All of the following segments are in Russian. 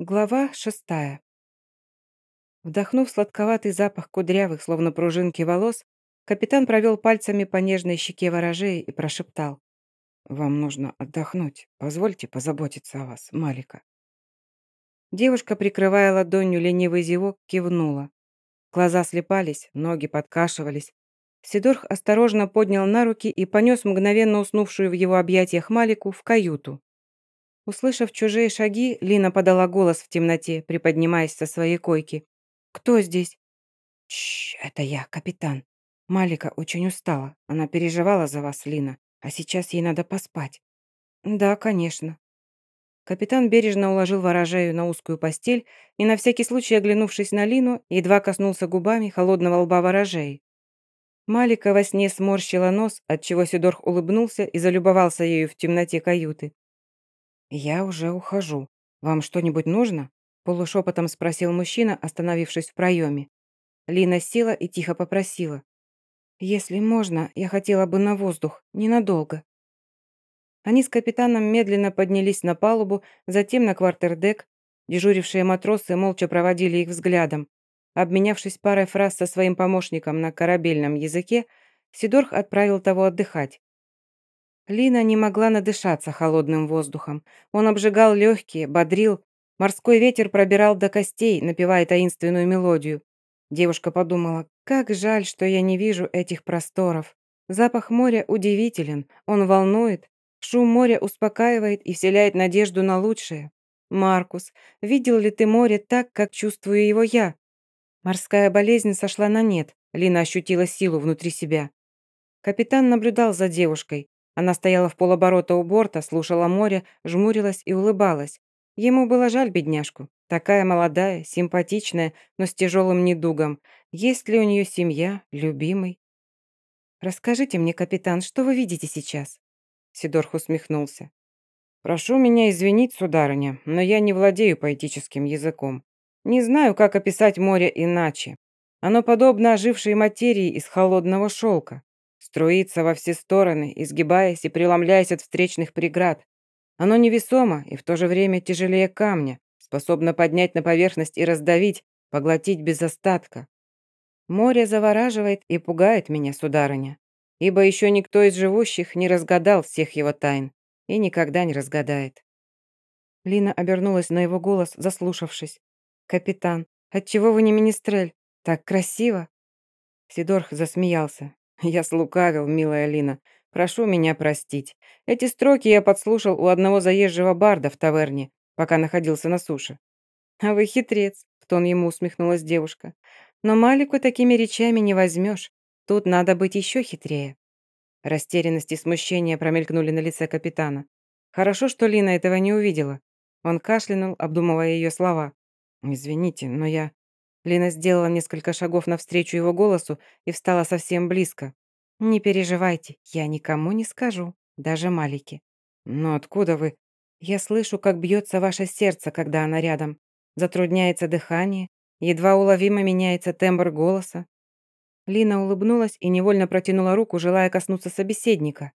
Глава шестая. Вдохнув сладковатый запах кудрявых, словно пружинки волос, капитан провел пальцами по нежной щеке ворожеи и прошептал. «Вам нужно отдохнуть. Позвольте позаботиться о вас, Малика». Девушка, прикрывая ладонью ленивый зевок, кивнула. Глаза слепались, ноги подкашивались. Сидорх осторожно поднял на руки и понес мгновенно уснувшую в его объятиях Малику в каюту. Услышав чужие шаги, Лина подала голос в темноте, приподнимаясь со своей койки. «Кто здесь?» «Чш, это я, капитан. Малика очень устала. Она переживала за вас, Лина, а сейчас ей надо поспать». «Да, конечно». Капитан бережно уложил ворожею на узкую постель и, на всякий случай оглянувшись на Лину, едва коснулся губами холодного лба ворожеи. Малика во сне сморщила нос, отчего Сидорх улыбнулся и залюбовался ею в темноте каюты. «Я уже ухожу. Вам что-нибудь нужно?» Полушепотом спросил мужчина, остановившись в проеме. Лина села и тихо попросила. «Если можно, я хотела бы на воздух, ненадолго». Они с капитаном медленно поднялись на палубу, затем на квартердек. Дежурившие матросы молча проводили их взглядом. Обменявшись парой фраз со своим помощником на корабельном языке, Сидорх отправил того отдыхать. Лина не могла надышаться холодным воздухом. Он обжигал легкие, бодрил. Морской ветер пробирал до костей, напевая таинственную мелодию. Девушка подумала, как жаль, что я не вижу этих просторов. Запах моря удивителен, он волнует. Шум моря успокаивает и вселяет надежду на лучшее. Маркус, видел ли ты море так, как чувствую его я? Морская болезнь сошла на нет. Лина ощутила силу внутри себя. Капитан наблюдал за девушкой. Она стояла в полоборота у борта, слушала море, жмурилась и улыбалась. Ему было жаль бедняжку. Такая молодая, симпатичная, но с тяжелым недугом. Есть ли у нее семья, любимый? «Расскажите мне, капитан, что вы видите сейчас?» Сидорх усмехнулся. «Прошу меня извинить, сударыня, но я не владею поэтическим языком. Не знаю, как описать море иначе. Оно подобно ожившей материи из холодного шелка. Струится во все стороны, изгибаясь и преломляясь от встречных преград. Оно невесомо и в то же время тяжелее камня, способно поднять на поверхность и раздавить, поглотить без остатка. Море завораживает и пугает меня, сударыня, ибо еще никто из живущих не разгадал всех его тайн и никогда не разгадает. Лина обернулась на его голос, заслушавшись. «Капитан, отчего вы не министрель? Так красиво!» Сидорх засмеялся. Я слукавил, милая Лина. Прошу меня простить. Эти строки я подслушал у одного заезжего барда в таверне, пока находился на суше. А вы хитрец, в тон ему усмехнулась девушка. Но Малику такими речами не возьмешь. Тут надо быть еще хитрее. Растерянность и смущение промелькнули на лице капитана. Хорошо, что Лина этого не увидела. Он кашлянул, обдумывая ее слова. «Извините, но я...» Лина сделала несколько шагов навстречу его голосу и встала совсем близко. «Не переживайте, я никому не скажу, даже Малике». «Но откуда вы?» «Я слышу, как бьется ваше сердце, когда она рядом. Затрудняется дыхание, едва уловимо меняется тембр голоса». Лина улыбнулась и невольно протянула руку, желая коснуться собеседника.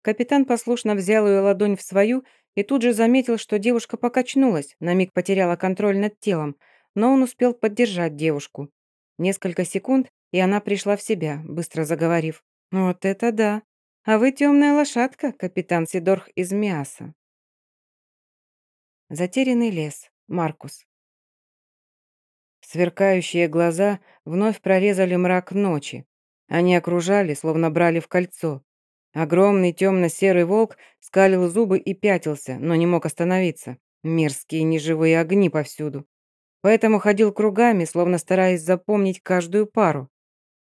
Капитан послушно взял ее ладонь в свою и тут же заметил, что девушка покачнулась, на миг потеряла контроль над телом – но он успел поддержать девушку. Несколько секунд, и она пришла в себя, быстро заговорив. «Вот это да! А вы темная лошадка, капитан Сидорх из Миаса». Затерянный лес. Маркус. Сверкающие глаза вновь прорезали мрак ночи. Они окружали, словно брали в кольцо. Огромный темно-серый волк скалил зубы и пятился, но не мог остановиться. Мерзкие неживые огни повсюду поэтому ходил кругами, словно стараясь запомнить каждую пару.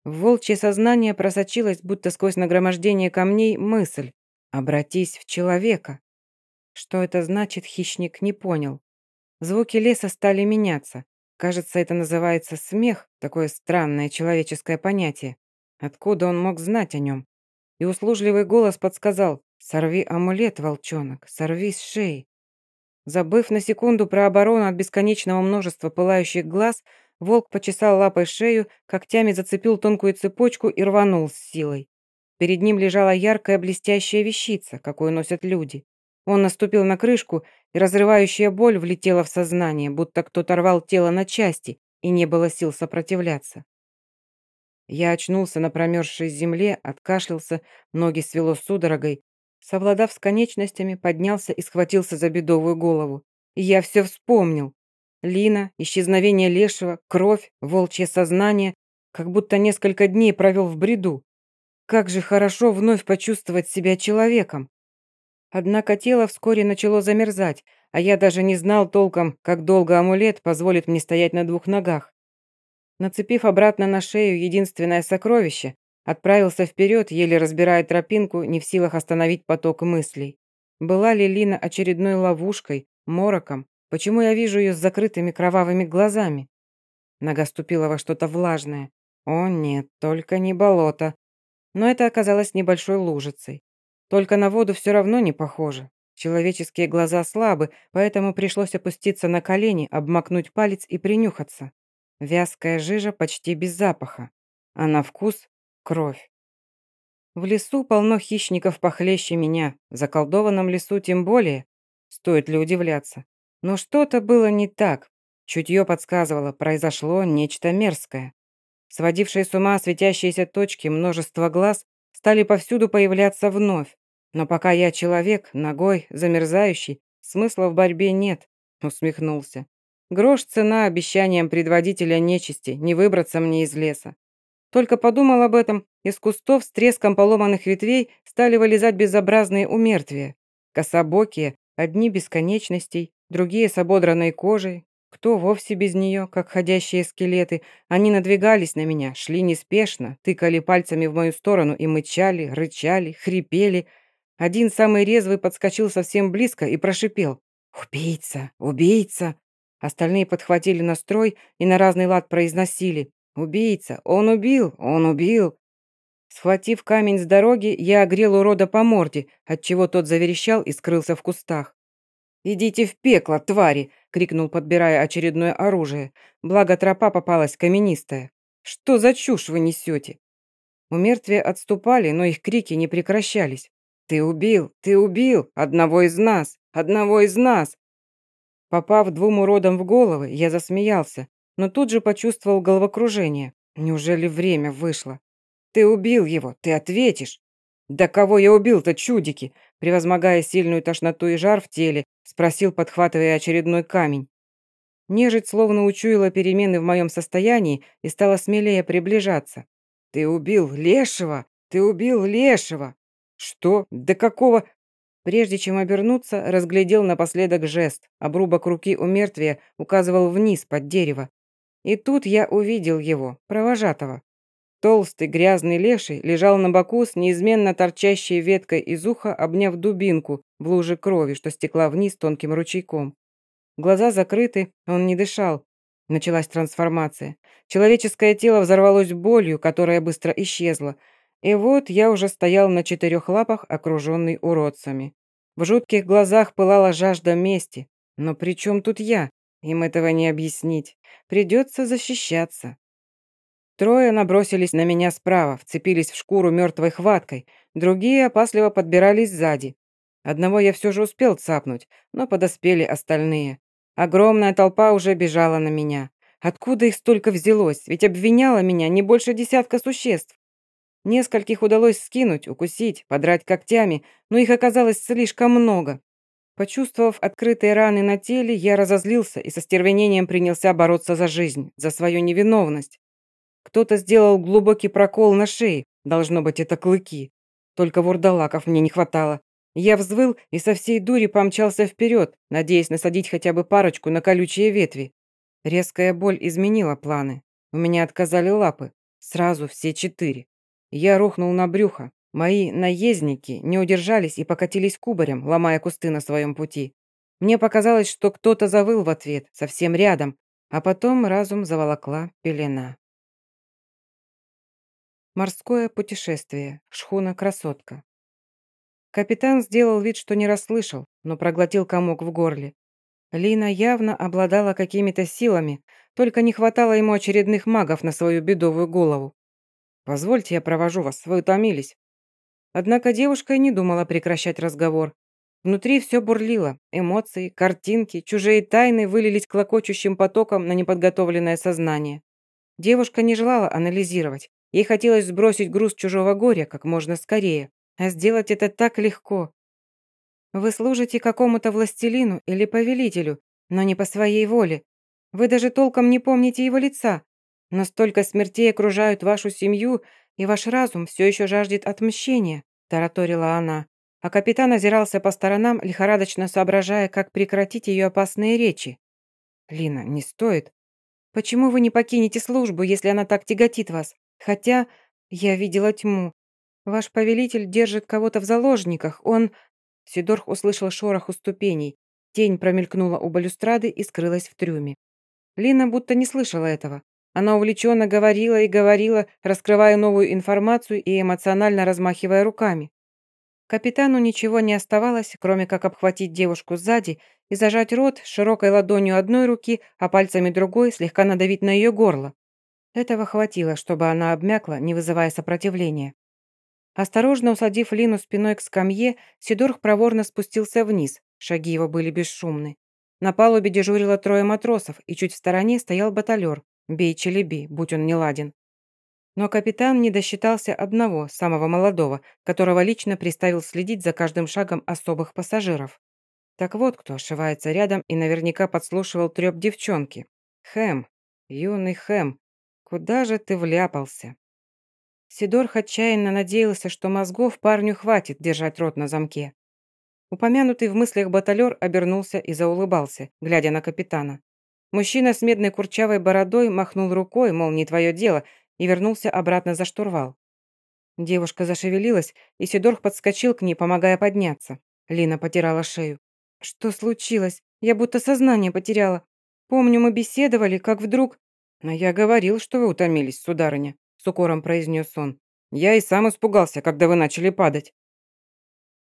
В волчье сознание просочилась, будто сквозь нагромождение камней, мысль «Обратись в человека». Что это значит, хищник не понял. Звуки леса стали меняться. Кажется, это называется смех, такое странное человеческое понятие. Откуда он мог знать о нем? И услужливый голос подсказал «Сорви амулет, волчонок, сорви с шеи». Забыв на секунду про оборону от бесконечного множества пылающих глаз, волк почесал лапой шею, когтями зацепил тонкую цепочку и рванул с силой. Перед ним лежала яркая блестящая вещица, какую носят люди. Он наступил на крышку, и разрывающая боль влетела в сознание, будто кто-то рвал тело на части, и не было сил сопротивляться. Я очнулся на промерзшей земле, откашлялся, ноги свело судорогой. Совладав с конечностями, поднялся и схватился за бедовую голову. И я все вспомнил. Лина, исчезновение лешего, кровь, волчье сознание, как будто несколько дней провел в бреду. Как же хорошо вновь почувствовать себя человеком. Однако тело вскоре начало замерзать, а я даже не знал толком, как долго амулет позволит мне стоять на двух ногах. Нацепив обратно на шею единственное сокровище, отправился вперед, еле разбирая тропинку, не в силах остановить поток мыслей. Была ли Лина очередной ловушкой, мороком? Почему я вижу ее с закрытыми кровавыми глазами? Нога ступила во что-то влажное. О нет, только не болото. Но это оказалось небольшой лужицей. Только на воду все равно не похоже. Человеческие глаза слабы, поэтому пришлось опуститься на колени, обмакнуть палец и принюхаться. Вязкая жижа почти без запаха, а на вкус – кровь. В лесу полно хищников похлеще меня, в заколдованном лесу тем более. Стоит ли удивляться? Но что-то было не так. Чутье подсказывало, произошло нечто мерзкое. Сводившие с ума светящиеся точки множество глаз стали повсюду появляться вновь. Но пока я человек, ногой, замерзающий, смысла в борьбе нет, усмехнулся. Грош цена обещаниям предводителя нечисти, не выбраться мне из леса. Только подумал об этом, из кустов с треском поломанных ветвей стали вылезать безобразные умертвия. Кособокие, одни без конечностей, другие с ободранной кожей, кто вовсе без нее, как ходящие скелеты. Они надвигались на меня, шли неспешно, тыкали пальцами в мою сторону и мычали, рычали, хрипели. Один самый резвый подскочил совсем близко и прошипел. «Убийца! Убийца!» Остальные подхватили настрой и на разный лад произносили. «Убийца! Он убил! Он убил!» Схватив камень с дороги, я огрел урода по морде, отчего тот заверещал и скрылся в кустах. «Идите в пекло, твари!» — крикнул, подбирая очередное оружие. Благо тропа попалась каменистая. «Что за чушь вы несете?» У мертвия отступали, но их крики не прекращались. «Ты убил! Ты убил! Одного из нас! Одного из нас!» Попав двум уродам в головы, я засмеялся, но тут же почувствовал головокружение. Неужели время вышло? «Ты убил его! Ты ответишь!» «Да кого я убил-то, чудики?» Превозмогая сильную тошноту и жар в теле, спросил, подхватывая очередной камень. Нежить словно учуяла перемены в моем состоянии и стала смелее приближаться. «Ты убил Лешего! Ты убил Лешего!» «Что? Да какого...» Прежде чем обернуться, разглядел напоследок жест. Обрубок руки у мертвия указывал вниз, под дерево. И тут я увидел его, провожатого. Толстый грязный леший лежал на боку с неизменно торчащей веткой из уха, обняв дубинку в луже крови, что стекла вниз тонким ручейком. Глаза закрыты, он не дышал. Началась трансформация. Человеческое тело взорвалось болью, которая быстро исчезла. И вот я уже стоял на четырех лапах, окруженный уродцами. В жутких глазах пылала жажда мести. Но при чем тут я? Им этого не объяснить. Придется защищаться. Трое набросились на меня справа, вцепились в шкуру мертвой хваткой, другие опасливо подбирались сзади. Одного я все же успел цапнуть, но подоспели остальные. Огромная толпа уже бежала на меня. Откуда их столько взялось? Ведь обвиняло меня не больше десятка существ. Нескольких удалось скинуть, укусить, подрать когтями, но их оказалось слишком много. Почувствовав открытые раны на теле, я разозлился и со стервенением принялся бороться за жизнь, за свою невиновность. Кто-то сделал глубокий прокол на шее, должно быть, это клыки. Только вурдалаков мне не хватало. Я взвыл и со всей дури помчался вперед, надеясь насадить хотя бы парочку на колючие ветви. Резкая боль изменила планы. У меня отказали лапы. Сразу все четыре. Я рухнул на брюхо. Мои наездники не удержались и покатились кубарем, ломая кусты на своем пути. Мне показалось, что кто-то завыл в ответ, совсем рядом, а потом разум заволокла пелена. Морское путешествие. Шхуна-красотка. Капитан сделал вид, что не расслышал, но проглотил комок в горле. Лина явно обладала какими-то силами, только не хватало ему очередных магов на свою бедовую голову. «Позвольте, я провожу вас, вы утомились». Однако девушка и не думала прекращать разговор. Внутри все бурлило. Эмоции, картинки, чужие тайны вылились клокочущим потоком на неподготовленное сознание. Девушка не желала анализировать. Ей хотелось сбросить груз чужого горя как можно скорее. А сделать это так легко. Вы служите какому-то властелину или повелителю, но не по своей воле. Вы даже толком не помните его лица. Но столько смертей окружают вашу семью, и ваш разум все еще жаждет отмщения», – тараторила она а капитан озирался по сторонам, лихорадочно соображая, как прекратить ее опасные речи. «Лина, не стоит. Почему вы не покинете службу, если она так тяготит вас? Хотя я видела тьму. Ваш повелитель держит кого-то в заложниках. Он...» Сидорх услышал шорох у ступеней. Тень промелькнула у балюстрады и скрылась в трюме. Лина будто не слышала этого. Она увлеченно говорила и говорила, раскрывая новую информацию и эмоционально размахивая руками. Капитану ничего не оставалось, кроме как обхватить девушку сзади и зажать рот широкой ладонью одной руки, а пальцами другой слегка надавить на ее горло. Этого хватило, чтобы она обмякла, не вызывая сопротивления. Осторожно усадив Лину спиной к скамье, Сидорх проворно спустился вниз, шаги его были бесшумны. На палубе дежурило трое матросов, и чуть в стороне стоял баталер, бей челеби, будь он неладен. Но капитан не досчитался одного, самого молодого, которого лично приставил следить за каждым шагом особых пассажиров. Так вот, кто ошивается рядом и наверняка подслушивал трёп девчонки. Хэм, юный Хэм, куда же ты вляпался? Сидорх отчаянно надеялся, что мозгов парню хватит держать рот на замке. Упомянутый в мыслях баталер обернулся и заулыбался, глядя на капитана. Мужчина с медной курчавой бородой махнул рукой, мол, не твое дело, и вернулся обратно за штурвал. Девушка зашевелилась, и Сидорх подскочил к ней, помогая подняться. Лина потирала шею. «Что случилось? Я будто сознание потеряла. Помню, мы беседовали, как вдруг...» «Но я говорил, что вы утомились, сударыня», — с укором произнес он. «Я и сам испугался, когда вы начали падать».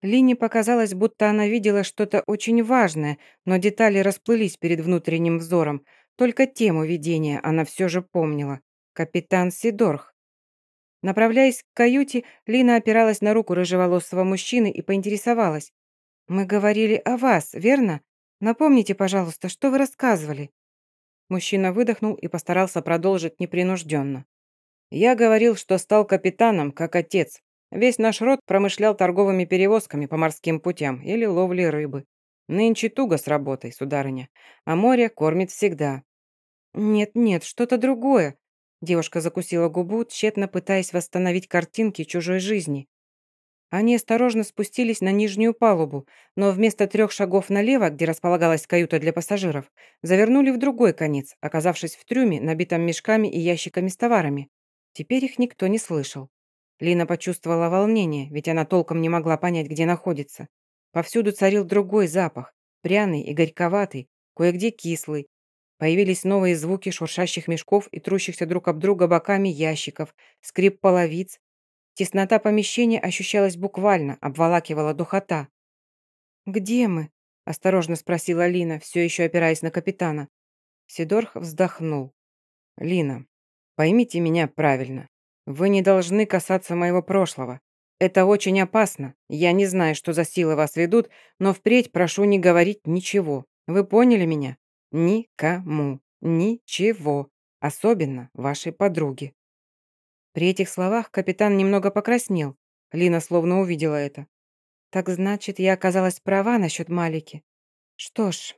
Лине показалось, будто она видела что-то очень важное, но детали расплылись перед внутренним взором. Только тему видения она все же помнила. Капитан Сидорх. Направляясь к каюте, Лина опиралась на руку рыжеволосого мужчины и поинтересовалась. «Мы говорили о вас, верно? Напомните, пожалуйста, что вы рассказывали?» Мужчина выдохнул и постарался продолжить непринужденно. «Я говорил, что стал капитаном, как отец. Весь наш род промышлял торговыми перевозками по морским путям или ловлей рыбы. Нынче туго с работой, сударыня, а море кормит всегда». «Нет-нет, что-то другое», Девушка закусила губу, тщетно пытаясь восстановить картинки чужой жизни. Они осторожно спустились на нижнюю палубу, но вместо трех шагов налево, где располагалась каюта для пассажиров, завернули в другой конец, оказавшись в трюме, набитом мешками и ящиками с товарами. Теперь их никто не слышал. Лина почувствовала волнение, ведь она толком не могла понять, где находится. Повсюду царил другой запах, пряный и горьковатый, кое-где кислый, Появились новые звуки шуршащих мешков и трущихся друг об друга боками ящиков, скрип половиц. Теснота помещения ощущалась буквально, обволакивала духота. «Где мы?» – осторожно спросила Лина, все еще опираясь на капитана. Сидорх вздохнул. «Лина, поймите меня правильно. Вы не должны касаться моего прошлого. Это очень опасно. Я не знаю, что за силы вас ведут, но впредь прошу не говорить ничего. Вы поняли меня?» Никому. Ничего. Особенно вашей подруге. При этих словах капитан немного покраснел. Лина словно увидела это. Так значит, я оказалась права насчет Малики. Что ж,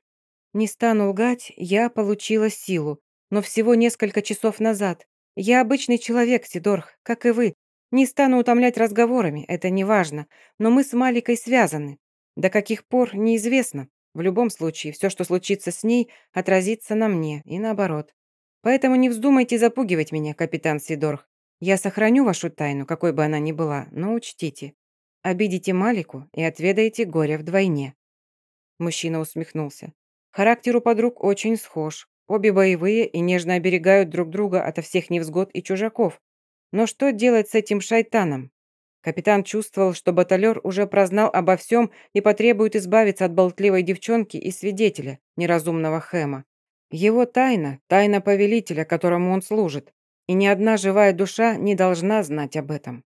не стану лгать, я получила силу, но всего несколько часов назад. Я обычный человек, Сидорх, как и вы. Не стану утомлять разговорами, это не важно, но мы с Маликой связаны. До каких пор, неизвестно. В любом случае, все, что случится с ней, отразится на мне и наоборот. Поэтому не вздумайте запугивать меня, капитан Сидорх. Я сохраню вашу тайну, какой бы она ни была, но учтите. Обидите Малику и отведаете горе вдвойне». Мужчина усмехнулся. Характер у подруг очень схож. Обе боевые и нежно оберегают друг друга ото всех невзгод и чужаков. Но что делать с этим шайтаном? Капитан чувствовал, что баталер уже прознал обо всем и потребует избавиться от болтливой девчонки и свидетеля, неразумного Хэма. Его тайна – тайна повелителя, которому он служит, и ни одна живая душа не должна знать об этом.